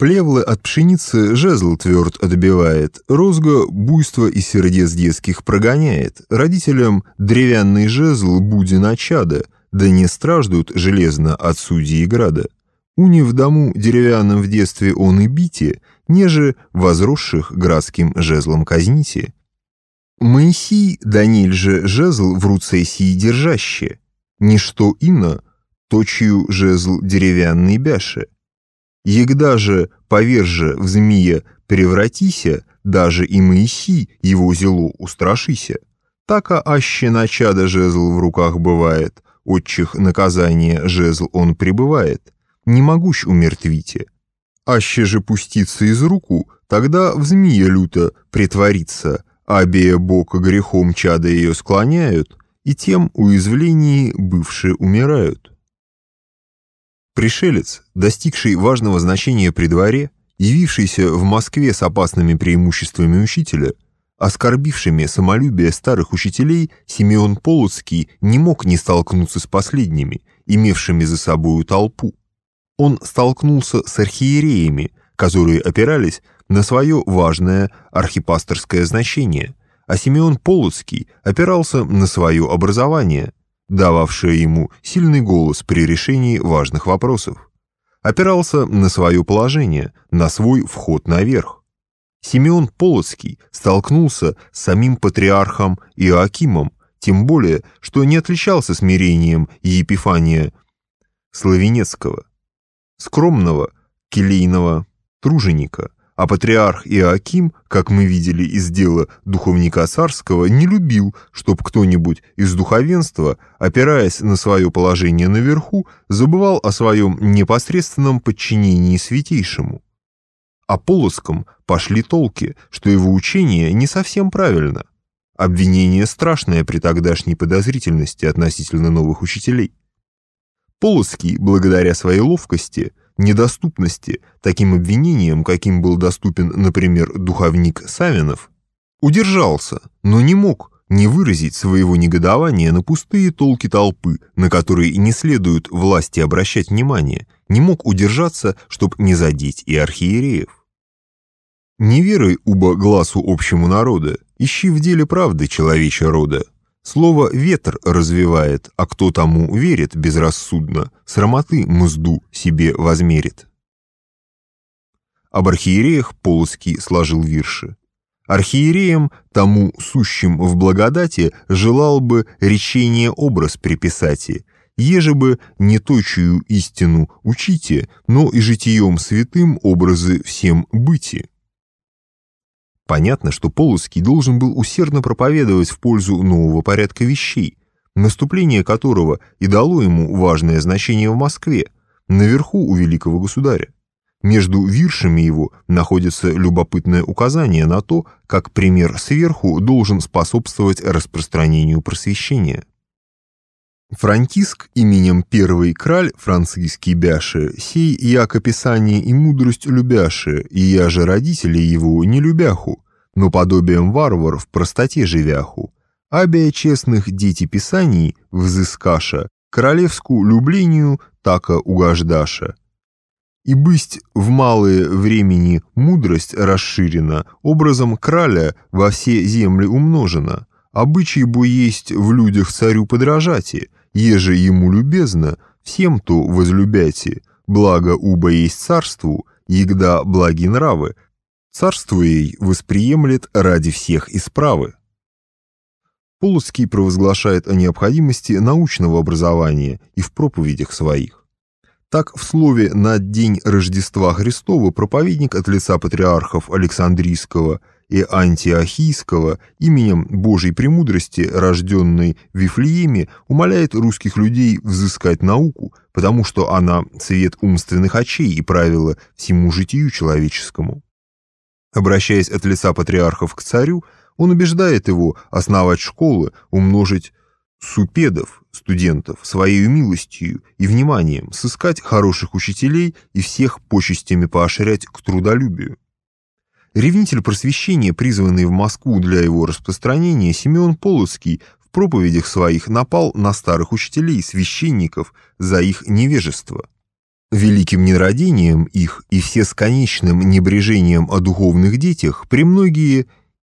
Плевлы от пшеницы жезл тверд отбивает, розга буйство и сердец детских прогоняет, родителям деревянный жезл буди начада, да не страждут железно от судьи и града. Уни в дому деревянном в детстве он и бите, неже возросших градским жезлом казните. Моисей, Даниль же жезл в руце сии держаще, ничто ино, точью жезл деревянный бяше. Егда же, поверже в змея, превратися, даже и Моисей его зело устрашися. Така аще начада жезл в руках бывает, отчих наказание жезл он пребывает, не могущ умертвите. Аще же пуститься из руку, тогда в змея люто притворится, обея бока грехом чада ее склоняют, и тем уязвлении бывшие умирают. Пришелец, достигший важного значения при дворе, явившийся в Москве с опасными преимуществами учителя, оскорбившими самолюбие старых учителей, Симеон Полоцкий не мог не столкнуться с последними, имевшими за собою толпу. Он столкнулся с архиереями, которые опирались на свое важное архипасторское значение, а Симеон Полоцкий опирался на свое образование – дававшее ему сильный голос при решении важных вопросов. Опирался на свое положение, на свой вход наверх. Симеон Полоцкий столкнулся с самим патриархом Иоакимом, тем более, что не отличался смирением Епифания Славенецкого, скромного келейного труженика – а патриарх Иоаким, как мы видели из дела духовника царского, не любил, чтоб кто-нибудь из духовенства, опираясь на свое положение наверху, забывал о своем непосредственном подчинении святейшему. О Полоском пошли толки, что его учение не совсем правильно. Обвинение страшное при тогдашней подозрительности относительно новых учителей. Полоский, благодаря своей ловкости, недоступности таким обвинениям, каким был доступен, например, духовник Савинов, удержался, но не мог не выразить своего негодования на пустые толки толпы, на которые не следует власти обращать внимание, не мог удержаться, чтоб не задеть и архиереев. Не веруй, уба глазу общему народа, ищи в деле правды человеча рода, Слово «ветер» развивает, а кто тому верит безрассудно, срамоты мзду себе возмерит. Об архиереях Полоцкий сложил вирши. Архиереям, тому сущим в благодати, желал бы речение образ приписати, еже бы не точую истину учите, но и житием святым образы всем быти. Понятно, что Полоцкий должен был усердно проповедовать в пользу нового порядка вещей, наступление которого и дало ему важное значение в Москве, наверху у великого государя. Между виршами его находится любопытное указание на то, как пример сверху должен способствовать распространению просвещения. Франкиск именем первый краль французский бяше, сей яко писание и мудрость любяше, и я же родители его не любяху, но подобием варвар в простоте живяху, абия честных дети писаний взыскаша, королевскую люблению така угождаша. И бысть в малые времени мудрость расширена, образом краля во все земли умножена, обычай бо есть в людях царю подражати, еже ему любезно, всем то возлюбяти, благо уба есть царству, егда благи нравы, царство ей восприемлет ради всех исправы. Полоцкий провозглашает о необходимости научного образования и в проповедях своих. Так, в слове «На день Рождества Христова» проповедник от лица патриархов Александрийского и Антиохийского именем Божьей премудрости, рожденной в Вифлееме, умоляет русских людей взыскать науку, потому что она цвет умственных очей и правила всему житию человеческому. Обращаясь от лица патриархов к царю, он убеждает его основать школы, умножить супедов, студентов, своей милостью и вниманием, сыскать хороших учителей и всех почестями поощрять к трудолюбию. Ревнитель просвещения, призванный в Москву для его распространения, Симеон Полоцкий в проповедях своих напал на старых учителей, священников за их невежество. великим нерадением их и всесконечным небрежением о духовных детях премногие